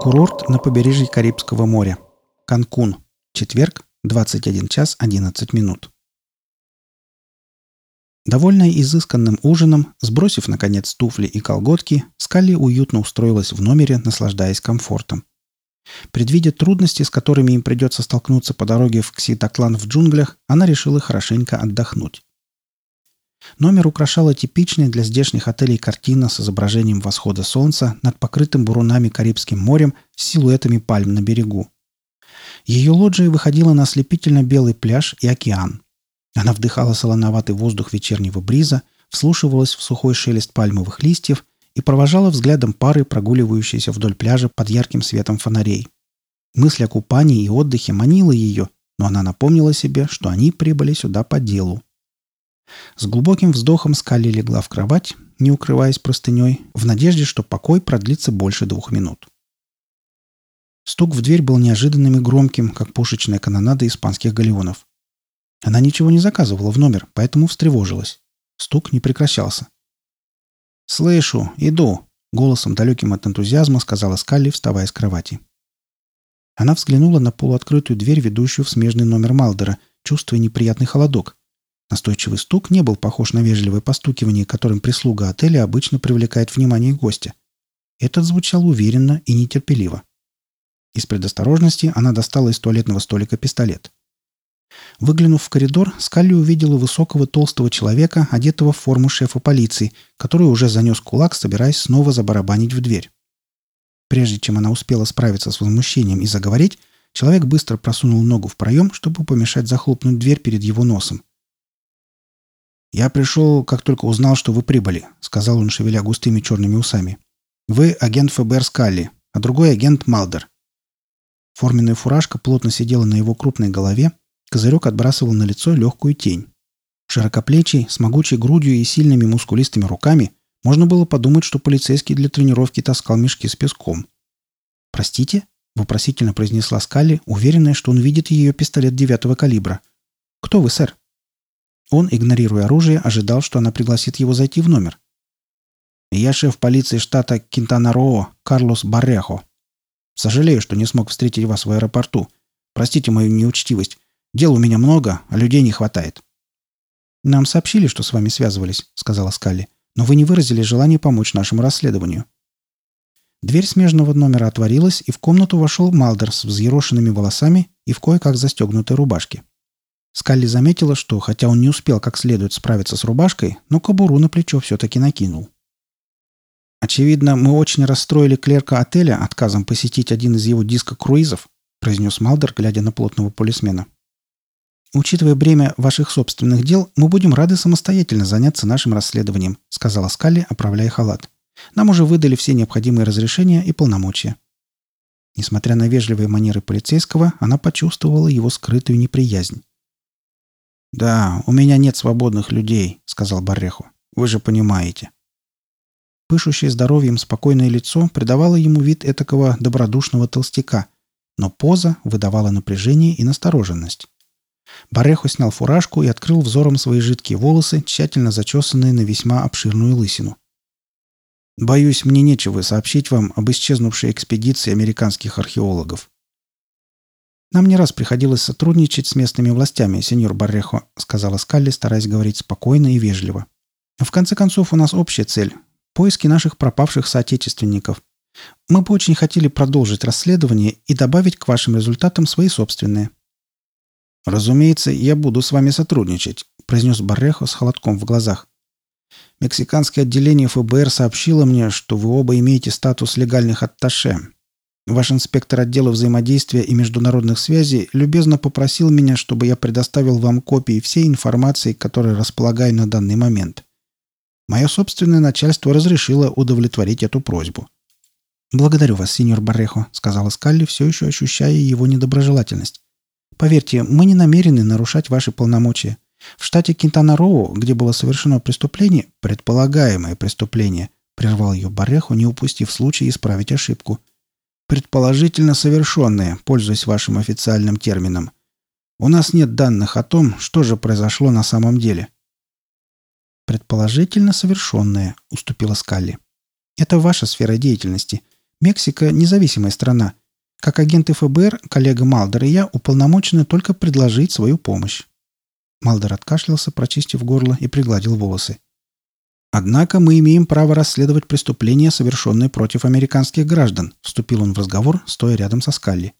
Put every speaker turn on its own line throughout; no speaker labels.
Курорт на побережье Карибского моря. Канкун. Четверг, 21 час 11 минут. Довольная изысканным ужином, сбросив, наконец, туфли и колготки, Скалли уютно устроилась в номере, наслаждаясь комфортом. Предвидя трудности, с которыми им придется столкнуться по дороге в Кситаклан в джунглях, она решила хорошенько отдохнуть. Номер украшала типичная для здешних отелей картина с изображением восхода солнца над покрытым бурунами Карибским морем с силуэтами пальм на берегу. Ее лоджия выходила на ослепительно белый пляж и океан. Она вдыхала солоноватый воздух вечернего бриза, вслушивалась в сухой шелест пальмовых листьев и провожала взглядом пары, прогуливающиеся вдоль пляжа под ярким светом фонарей. Мысль о купании и отдыхе манила ее, но она напомнила себе, что они прибыли сюда по делу. С глубоким вздохом Скалли легла в кровать, не укрываясь простыней, в надежде, что покой продлится больше двух минут. Стук в дверь был неожиданным и громким, как пушечная канонада испанских галеонов. Она ничего не заказывала в номер, поэтому встревожилась. Стук не прекращался. «Слышу, иду», — голосом далеким от энтузиазма сказала Скалли, вставая с кровати. Она взглянула на полуоткрытую дверь, ведущую в смежный номер Малдера, чувствуя неприятный холодок. Настойчивый стук не был похож на вежливое постукивание, которым прислуга отеля обычно привлекает внимание гостя. Этот звучал уверенно и нетерпеливо. Из предосторожности она достала из туалетного столика пистолет. Выглянув в коридор, Скалли увидела высокого толстого человека, одетого в форму шефа полиции, который уже занес кулак, собираясь снова забарабанить в дверь. Прежде чем она успела справиться с возмущением и заговорить, человек быстро просунул ногу в проем, чтобы помешать захлопнуть дверь перед его носом. «Я пришел, как только узнал, что вы прибыли», — сказал он, шевеля густыми черными усами. «Вы агент ФБР Скалли, а другой агент Малдер». Форменная фуражка плотно сидела на его крупной голове, козырек отбрасывал на лицо легкую тень. Широкоплечий, с могучей грудью и сильными мускулистыми руками, можно было подумать, что полицейский для тренировки таскал мешки с песком. «Простите?» — вопросительно произнесла Скалли, уверенная, что он видит ее пистолет девятого калибра. «Кто вы, сэр?» Он, игнорируя оружие, ожидал, что она пригласит его зайти в номер. «Я шеф полиции штата Кинтана-Роо, Карлос Баррехо. Сожалею, что не смог встретить вас в аэропорту. Простите мою неучтивость. Дел у меня много, а людей не хватает». «Нам сообщили, что с вами связывались», — сказала Скалли, «но вы не выразили желание помочь нашему расследованию». Дверь смежного номера отворилась, и в комнату вошел Малдер с взъерошенными волосами и в кое-как застегнутой рубашке. Скалли заметила, что, хотя он не успел как следует справиться с рубашкой, но кобуру на плечо все-таки накинул. «Очевидно, мы очень расстроили клерка отеля отказом посетить один из его диско-круизов», произнес Малдер, глядя на плотного полисмена. «Учитывая бремя ваших собственных дел, мы будем рады самостоятельно заняться нашим расследованием», сказала Скалли, оправляя халат. «Нам уже выдали все необходимые разрешения и полномочия». Несмотря на вежливые манеры полицейского, она почувствовала его скрытую неприязнь. «Да, у меня нет свободных людей», — сказал Барреху. «Вы же понимаете». Пышущее здоровьем спокойное лицо придавало ему вид этакого добродушного толстяка, но поза выдавала напряжение и настороженность. Барехо снял фуражку и открыл взором свои жидкие волосы, тщательно зачесанные на весьма обширную лысину. «Боюсь, мне нечего сообщить вам об исчезнувшей экспедиции американских археологов. «Нам не раз приходилось сотрудничать с местными властями, сеньор Баррехо», сказала Скалли, стараясь говорить спокойно и вежливо. «В конце концов, у нас общая цель – поиски наших пропавших соотечественников. Мы бы очень хотели продолжить расследование и добавить к вашим результатам свои собственные». «Разумеется, я буду с вами сотрудничать», – произнес Баррехо с холодком в глазах. «Мексиканское отделение ФБР сообщило мне, что вы оба имеете статус легальных атташе, Ваш инспектор отдела взаимодействия и международных связей любезно попросил меня, чтобы я предоставил вам копии всей информации, которой располагаю на данный момент. Мое собственное начальство разрешило удовлетворить эту просьбу. «Благодарю вас, сеньор Баррехо», — сказала Скалли, все еще ощущая его недоброжелательность. «Поверьте, мы не намерены нарушать ваши полномочия. В штате Кинтана-Роу, где было совершено преступление, предполагаемое преступление, прервал ее Баррехо, не упустив случая исправить ошибку — предположительно совершенные, пользуясь вашим официальным термином. У нас нет данных о том, что же произошло на самом деле. Предположительно совершенные, уступила Скалли. Это ваша сфера деятельности. Мексика – независимая страна. Как агенты ФБР, коллега Малдер и я уполномочены только предложить свою помощь». Малдер откашлялся, прочистив горло, и пригладил волосы. «Однако мы имеем право расследовать преступления, совершенные против американских граждан», – вступил он в разговор, стоя рядом со Скалли.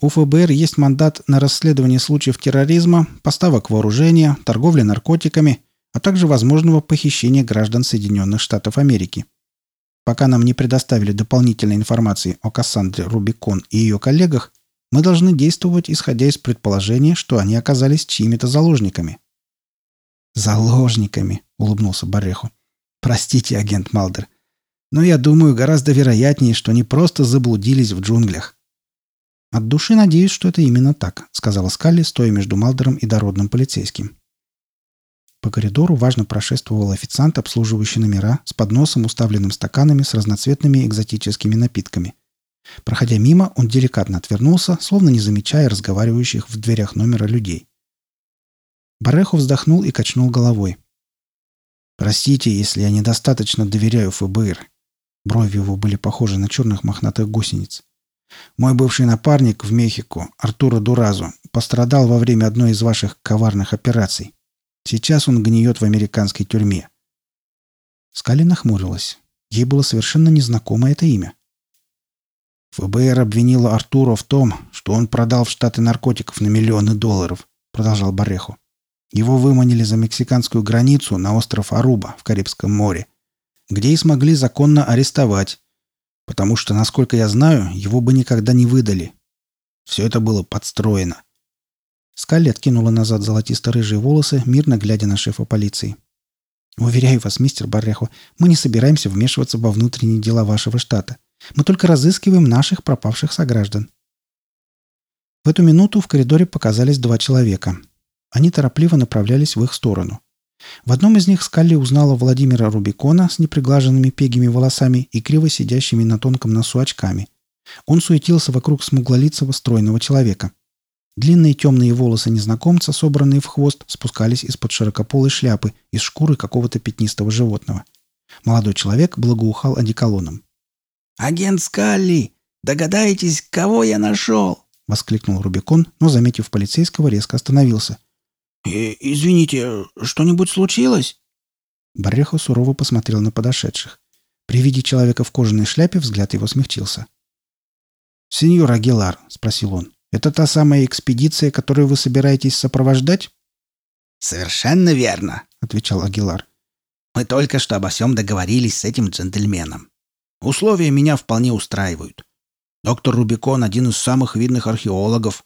У ФБР есть мандат на расследование случаев терроризма, поставок вооружения, торговли наркотиками, а также возможного похищения граждан Соединенных Штатов Америки. Пока нам не предоставили дополнительной информации о Кассандре Рубикон и ее коллегах, мы должны действовать, исходя из предположения, что они оказались чьими-то заложниками. «Заложниками», — улыбнулся Бареху. «Простите, агент Малдер, но я думаю, гораздо вероятнее, что они просто заблудились в джунглях». «От души надеюсь, что это именно так», — сказала Скалли, стоя между Малдером и дородным полицейским. По коридору важно прошествовал официант, обслуживающий номера, с подносом, уставленным стаканами с разноцветными экзотическими напитками. Проходя мимо, он деликатно отвернулся, словно не замечая разговаривающих в дверях номера людей. Бареху вздохнул и качнул головой. «Простите, если я недостаточно доверяю ФБР». Брови его были похожи на черных мохнатых гусениц. «Мой бывший напарник в Мехико, Артуро Дуразо, пострадал во время одной из ваших коварных операций. Сейчас он гниет в американской тюрьме». Скали нахмурилась. Ей было совершенно незнакомо это имя. ФБР обвинило Артуро в том, что он продал в Штаты наркотиков на миллионы долларов, продолжал Бареху. Его выманили за мексиканскую границу на остров Аруба в Карибском море, где и смогли законно арестовать, потому что, насколько я знаю, его бы никогда не выдали. Все это было подстроено. Скалли откинула назад золотисто-рыжие волосы, мирно глядя на шефа полиции. «Уверяю вас, мистер Баррехо, мы не собираемся вмешиваться во внутренние дела вашего штата. Мы только разыскиваем наших пропавших сограждан». В эту минуту в коридоре показались два человека. Они торопливо направлялись в их сторону. В одном из них Скалли узнала Владимира Рубикона с неприглаженными пегими волосами и криво сидящими на тонком носу очками. Он суетился вокруг смуглолицего стройного человека – Длинные темные волосы незнакомца, собранные в хвост, спускались из-под широкополой шляпы из шкуры какого-то пятнистого животного. Молодой человек благоухал одеколоном.
«Агент Скалли! Догадаетесь, кого я нашел?» — воскликнул Рубикон, но, заметив полицейского, резко остановился. «Э, «Извините, что-нибудь случилось?»
Баррехо сурово посмотрел на подошедших. При виде человека в кожаной шляпе взгляд его смягчился. «Сеньор Агилар», — спросил он, это та самая экспедиция, которую вы собираетесь сопровождать?»
«Совершенно верно», — отвечал Агилар. «Мы только что обо всем договорились с этим джентльменом. Условия меня вполне устраивают. Доктор Рубикон — один из самых видных археологов.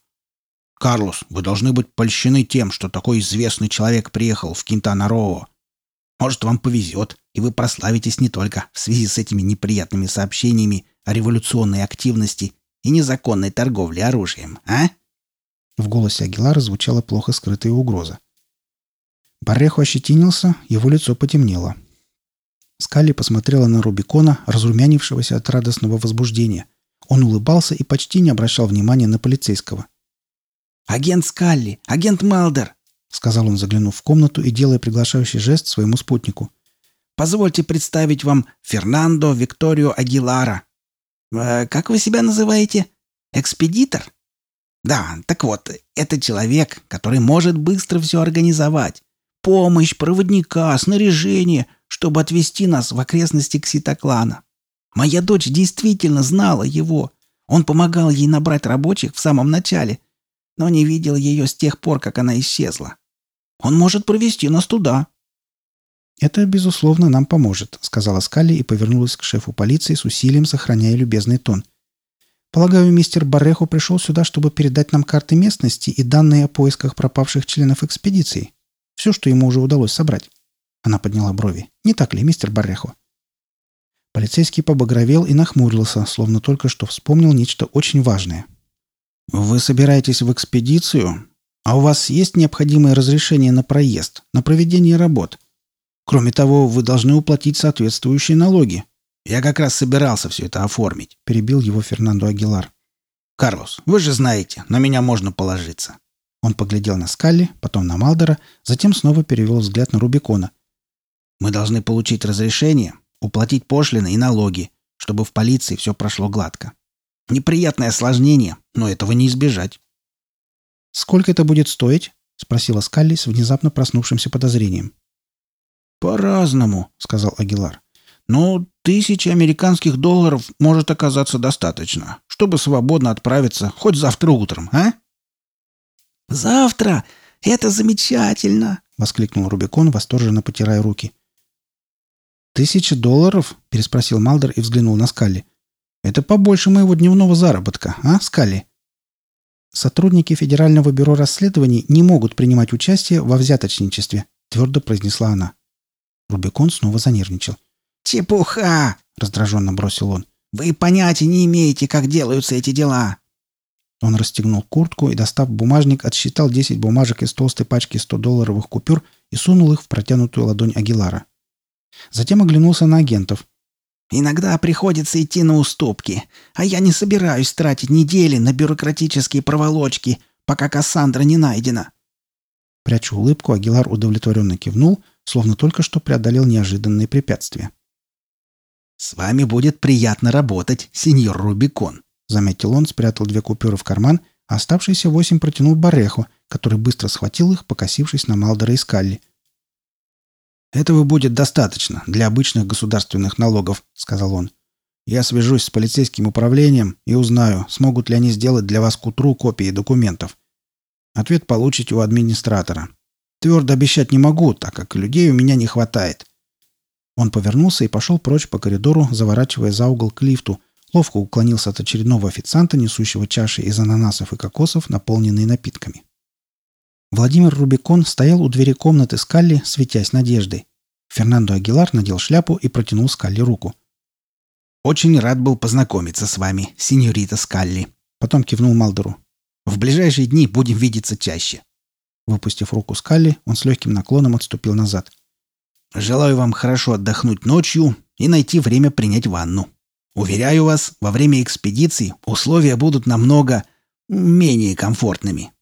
Карлос, вы должны быть польщены тем, что такой известный человек приехал в Кинтана-Роу. Может, вам повезет, и вы прославитесь не только в связи с этими неприятными сообщениями о революционной активности и незаконной торговли оружием, а?»
В голосе Агилара звучала плохо скрытая угроза. Барреху ощетинился, его лицо потемнело. Скалли посмотрела на Рубикона, разрумянившегося от радостного возбуждения. Он улыбался и почти не обращал внимания на полицейского.
«Агент Скалли! Агент Малдер!» — сказал он, заглянув в комнату и делая приглашающий жест своему спутнику. «Позвольте представить вам Фернандо Викторио Агилара, «Э, «Как вы себя называете? Экспедитор?» «Да, так вот, это человек, который может быстро все организовать. Помощь, проводника, снаряжение, чтобы отвезти нас в окрестности Кситоклана. Моя дочь действительно знала его. Он помогал ей набрать рабочих в самом начале, но не видел ее с тех пор, как она исчезла. Он может провести нас туда».
«Это, безусловно, нам поможет», — сказала Скалли и повернулась к шефу полиции с усилием, сохраняя любезный тон. «Полагаю, мистер Баррехо пришел сюда, чтобы передать нам карты местности и данные о поисках пропавших членов экспедиции. Все, что ему уже удалось собрать». Она подняла брови. «Не так ли, мистер Баррехо?» Полицейский побагровел и нахмурился, словно только что вспомнил нечто очень важное. «Вы собираетесь в экспедицию? А у вас есть необходимое разрешение на проезд, на проведение работ?» Кроме того, вы должны уплатить соответствующие налоги. Я как раз собирался все это оформить, перебил его Фернандо Агилар. Карлос, вы же знаете, на меня можно положиться. Он поглядел на Скалли, потом на Малдера, затем снова перевел взгляд на Рубикона. Мы должны получить разрешение, уплатить пошлины и налоги,
чтобы в полиции все прошло гладко. Неприятное осложнение, но этого не избежать.
«Сколько это будет стоить?» — спросила Скалли с внезапно проснувшимся подозрением.
«По-разному», — сказал Агилар. «Но тысячи американских долларов может оказаться достаточно, чтобы свободно отправиться хоть завтра утром, а?»
«Завтра? Это замечательно!»
— воскликнул Рубикон, восторженно потирая руки. «Тысяча долларов?» — переспросил Малдер и взглянул на Скалли. «Это побольше моего дневного заработка, а, Скалли?» «Сотрудники Федерального бюро расследований не могут принимать участие во взяточничестве», — твердо произнесла она. Рубикон снова занервничал.
«Чепуха!» — раздраженно бросил он. «Вы понятия не имеете, как делаются эти дела!»
Он расстегнул куртку и, достав бумажник, отсчитал 10 бумажек из толстой пачки 100-долларовых купюр и сунул их в протянутую ладонь Агилара. Затем оглянулся на агентов.
«Иногда приходится идти на уступки, а я не собираюсь тратить недели на бюрократические проволочки, пока Кассандра не найдена».
Пряча улыбку, Агилар удовлетворенно кивнул, словно только что преодолел неожиданные препятствия.
«С вами будет приятно работать, сеньор Рубикон», — заметил он, спрятал две купюры в карман, а оставшиеся восемь протянул Бареху, который быстро схватил их, покосившись на Малдера и Скалли. «Этого будет достаточно для обычных государственных налогов», — сказал он. «Я свяжусь с полицейским управлением и узнаю, смогут ли они сделать для вас к утру копии документов. Ответ получите у администратора. Твердо обещать не могу, так как людей у меня не хватает».
Он повернулся и пошел прочь по коридору, заворачивая за угол к лифту, ловко уклонился от очередного официанта, несущего чаши из ананасов и кокосов, наполненные напитками. Владимир Рубикон стоял у двери комнаты Скалли, светясь надеждой. Фернандо Агилар надел шляпу и протянул Скалли руку.
«Очень рад был познакомиться с вами, сеньорита Скалли», — потом кивнул Малдору. «В ближайшие дни будем видеться чаще».
Выпустив руку Скалли, он с легким наклоном отступил назад.
«Желаю вам хорошо отдохнуть ночью и найти время принять ванну. Уверяю вас, во время экспедиции условия будут намного менее комфортными».